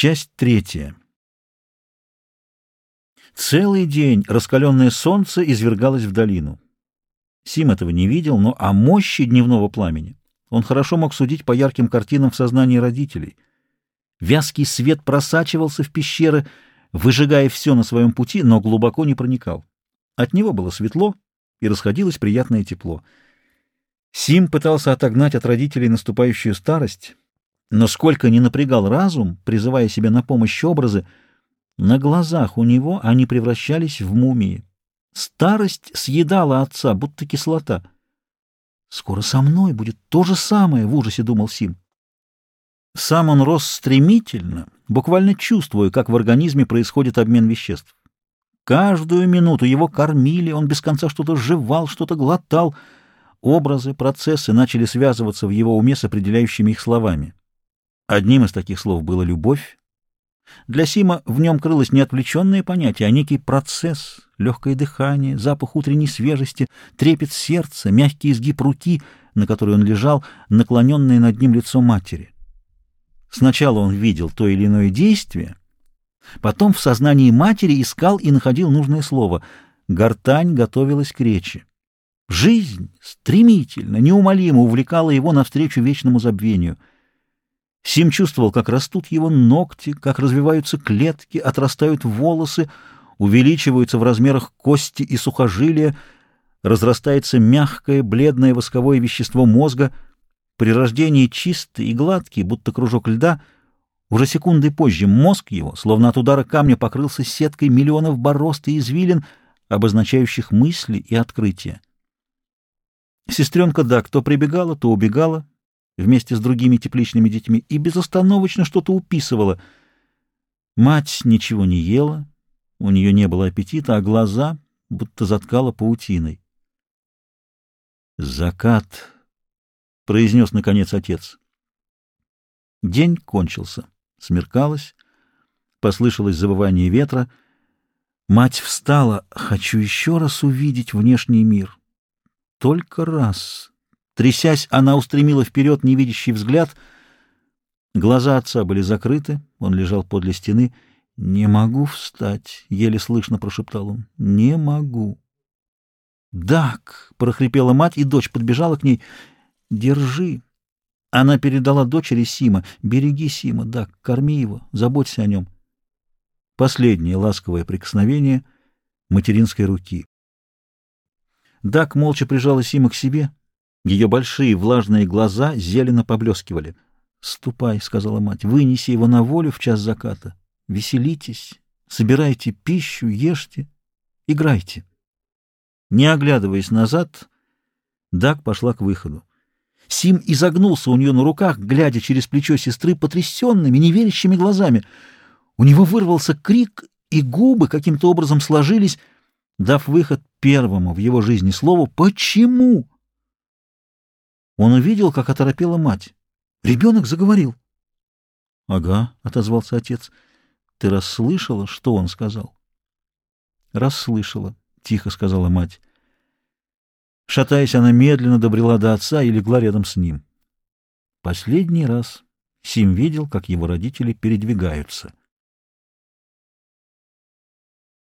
Часть третья. Целый день раскаленное солнце извергалось в долину. Сим этого не видел, но о мощи дневного пламени он хорошо мог судить по ярким картинам в сознании родителей. Вязкий свет просачивался в пещеры, выжигая все на своем пути, но глубоко не проникал. От него было светло, и расходилось приятное тепло. Сим пытался отогнать от родителей наступающую старость, но сколько ни напрягал разум, призывая себя на помощь образы, на глазах у него они превращались в мумии. Старость съедала отца, будто кислота. «Скоро со мной будет то же самое», — в ужасе думал Сим. Сам он рос стремительно, буквально чувствуя, как в организме происходит обмен веществ. Каждую минуту его кормили, он без конца что-то жевал, что-то глотал. Образы, процессы начали связываться в его уме с определяющими их словами. Одним из таких слов было «любовь». Для Сима в нем крылось не отвлеченное понятие, а некий процесс, легкое дыхание, запах утренней свежести, трепет сердца, мягкий изгиб руки, на которой он лежал, наклоненное над ним лицо матери. Сначала он видел то или иное действие, потом в сознании матери искал и находил нужное слово. Гортань готовилась к речи. Жизнь стремительно, неумолимо увлекала его навстречу вечному забвению — Сим чувствовал, как растут его ногти, как развиваются клетки, отрастают волосы, увеличиваются в размерах кости и сухожилия, разрастается мягкое, бледное восковое вещество мозга. При рождении чистый и гладкий, будто кружок льда, уже секунды позже мозг его, словно от удара камня, покрылся сеткой миллионов борозд и извилин, обозначающих мысли и открытия. Сестренка Дак то прибегала, то убегала, вместе с другими тепличными детьми и безостановочно что-то уписывала. Мать ничего не ела, у нее не было аппетита, а глаза будто заткала паутиной. «Закат», — произнес наконец отец. День кончился, смеркалось, послышалось завывание ветра. Мать встала, хочу еще раз увидеть внешний мир. Только раз. Трясясь, она устремила вперед невидящий взгляд. Глаза отца были закрыты, он лежал подле стены. «Не могу встать», — еле слышно прошептал он. «Не могу». «Дак!» — прохрипела мать, и дочь подбежала к ней. «Держи». Она передала дочери Сима. «Береги Сима, Дак, корми его, заботься о нем». Последнее ласковое прикосновение материнской руки. Дак молча прижала Сима к себе, ее большие влажные глаза зелено поблескивали. «Ступай», — сказала мать, — «вынеси его на волю в час заката. Веселитесь, собирайте пищу, ешьте, играйте». Не оглядываясь назад, Дак пошла к выходу. Сим изогнулся у нее на руках, глядя через плечо сестры потрясенными, неверящими глазами. У него вырвался крик, и губы каким-то образом сложились, дав выход первому в его жизни слову «Почему?». Он увидел, как оторопела мать. Ребенок заговорил. — Ага, — отозвался отец. — Ты расслышала, что он сказал? — Расслышала, — тихо сказала мать. Шатаясь, она медленно добрела до отца и легла рядом с ним. Последний раз Сим видел, как его родители передвигаются.